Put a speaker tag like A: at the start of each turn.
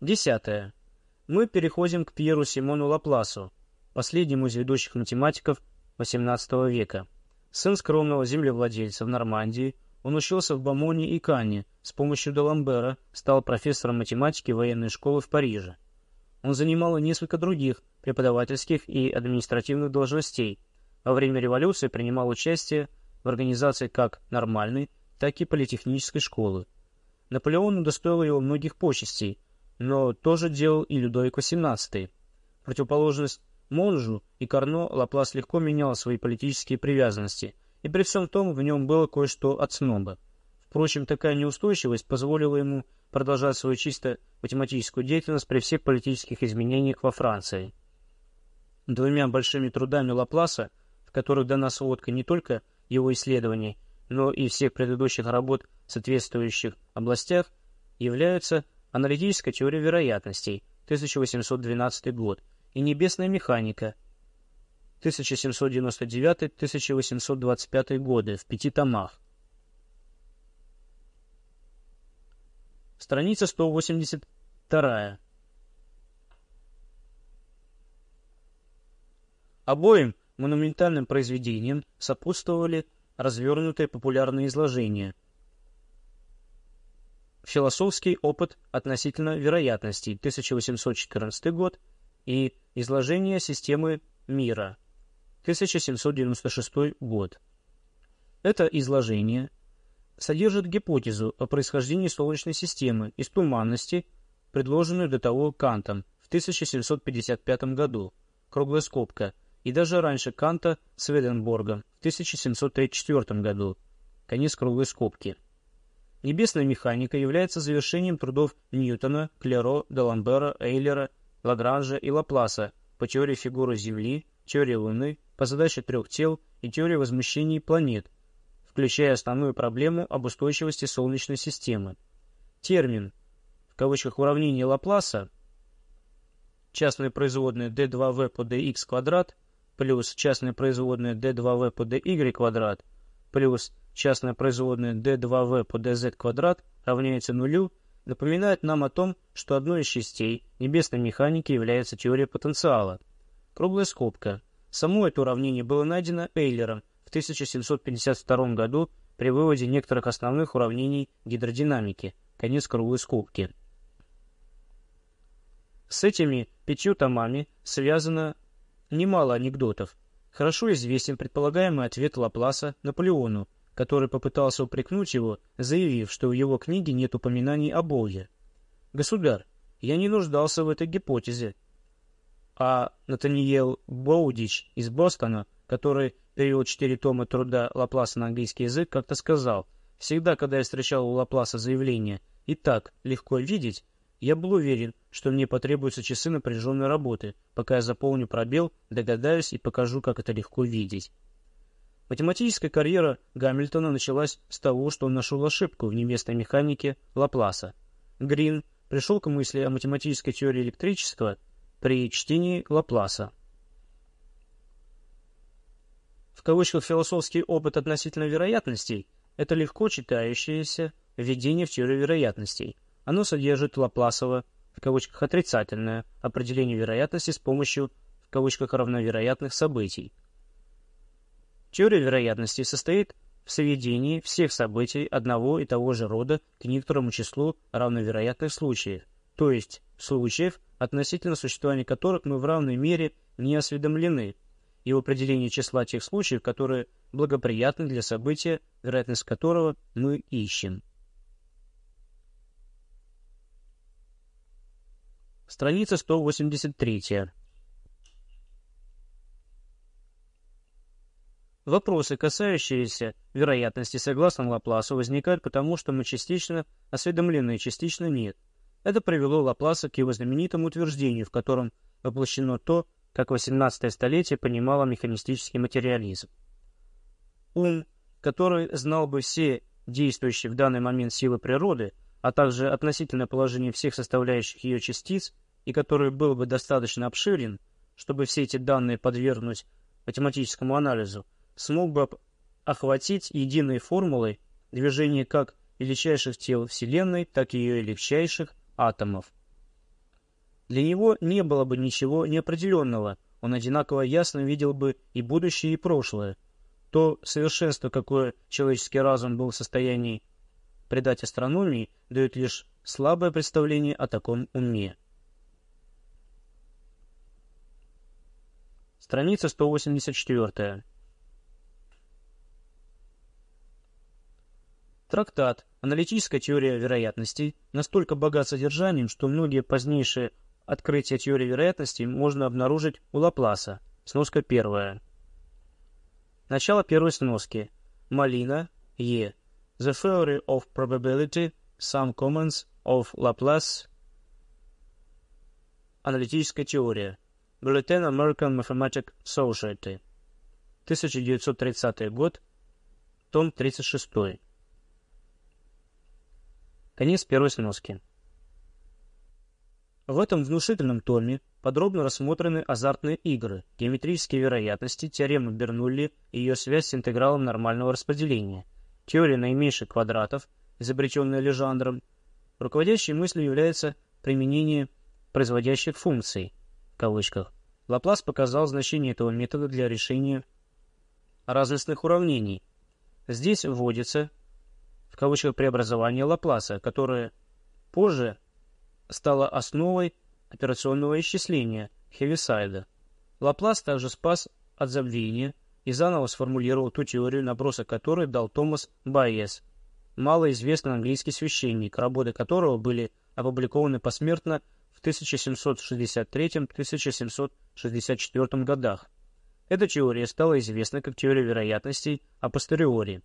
A: Десятое. Мы переходим к Пьеру Симону Лапласу, последнему из ведущих математиков XVIII века. Сын скромного землевладельца в Нормандии, он учился в Бамоне и Канне, с помощью Даламбера стал профессором математики военной школы в Париже. Он занимал и несколько других преподавательских и административных должностей. Во время революции принимал участие в организации как нормальной, так и политехнической школы. Наполеон удостоил его многих почестей, но тоже делал и Людовик XVIII. Противоположность Монжу и Карно Лаплас легко менял свои политические привязанности, и при всем том в нем было кое-что от сноба. Впрочем, такая неустойчивость позволила ему продолжать свою чисто математическую деятельность при всех политических изменениях во Франции. Двумя большими трудами Лапласа, в которых дана сводка не только его исследований, но и всех предыдущих работ в соответствующих областях, являются аналитическая теория вероятностей, 1812 год, и небесная механика, 1799-1825 годы, в пяти томах. Страница 182. Обоим монументальным произведениям сопутствовали развернутые популярные изложения. Философский опыт относительно вероятностей, 1814 год, и изложение системы мира, 1796 год. Это изложение содержит гипотезу о происхождении Солнечной системы из туманности, предложенную до того Кантом в 1755 году, круглая скобка – и даже раньше Канта Сведенборга в 1734 году. Конец круглой скобки. Небесная механика является завершением трудов Ньютона, Клеро, Даламбера, Эйлера, Лагранжа и Лапласа по теории фигуры Земли, теории Луны, по задаче трех тел и теории возмущений планет, включая основную проблему об устойчивости Солнечной системы. Термин, в кавычках уравнение Лапласа, частные производные d2v по dx квадрат – плюс частная производная d2v по dy квадрат плюс частная производная d2v по dz квадрат равняется нулю, напоминает нам о том, что одной из частей небесной механики является теория потенциала. Круглая скобка. Само это уравнение было найдено Эйлером в 1752 году при выводе некоторых основных уравнений гидродинамики. Конец круглой скобки. С этими пятью томами связано немало анекдотов. Хорошо известен предполагаемый ответ Лапласа Наполеону, который попытался упрекнуть его, заявив, что в его книге нет упоминаний о Боге. «Государь, я не нуждался в этой гипотезе». А Натаниел Боудич из Бостона, который перевел четыре тома труда Лапласа на английский язык, как-то сказал, «Всегда, когда я встречал у Лапласа заявление «и так легко видеть», я был уверен, что мне потребуются часы напряженной работы, пока я заполню пробел, догадаюсь и покажу, как это легко видеть. Математическая карьера Гамильтона началась с того, что он нашел ошибку в небесной механике Лапласа. Грин пришел к мысли о математической теории электричества при чтении Лапласа. В кавычках «философский опыт относительно вероятностей» — это легко читающееся введение в теорию вероятностей — оно содержит Лапласово, в кавычках отрицательное, определение вероятности с помощью, в кавычках равновероятных событий. Теория вероятности состоит в сведении всех событий одного и того же рода к некоторому числу равновероятных случаев, то есть случаев, относительно существования которых мы в равной мере не осведомлены, и в определении числа тех случаев, которые благоприятны для события, вероятность которого мы ищем. Страница 183. Вопросы, касающиеся вероятности согласно Лапласу, возникают потому, что мы частично осведомлены и частично нет. Это привело Лапласа к его знаменитому утверждению, в котором воплощено то, как 18 столетие понимало механистический материализм. Ум, который знал бы все действующие в данный момент силы природы, а также относительное положение всех составляющих ее частиц, и который был бы достаточно обширен, чтобы все эти данные подвергнуть математическому анализу, смог бы охватить единой формулой движение как величайших тел Вселенной, так и ее легчайших атомов. Для него не было бы ничего неопределенного, он одинаково ясно видел бы и будущее, и прошлое. То совершенство, какое человеческий разум был в состоянии придать астрономии, дает лишь слабое представление о таком уме. Страница 184. Трактат «Аналитическая теория вероятностей» настолько богат содержанием, что многие позднейшие открытия теории вероятностей можно обнаружить у Лапласа. Сноска первая. Начало первой сноски. Малина, Е. The Theory of Probability, Some Comments of Laplace. Аналитическая теория. Bulletin American Mathematical Society. 1930 год. Том 36. Конец первой сноски. В этом внушительном томе подробно рассмотрены азартные игры, геометрические вероятности, теорема Бернулли и ее связь с интегралом нормального распределения, теория наименьших квадратов, изобретенная Лежандром. Руководящей мыслью является применение производящих функций, в кавычках. Лаплас показал значение этого метода для решения разностных уравнений. Здесь вводится кавычках преобразование Лапласа, которое позже стало основой операционного исчисления Хевисайда. Лаплас также спас от забвения и заново сформулировал ту теорию, набросок которой дал Томас Байес, малоизвестный английский священник, работы которого были опубликованы посмертно в 1763-1764 годах. Эта теория стала известна как теория вероятностей апостериори.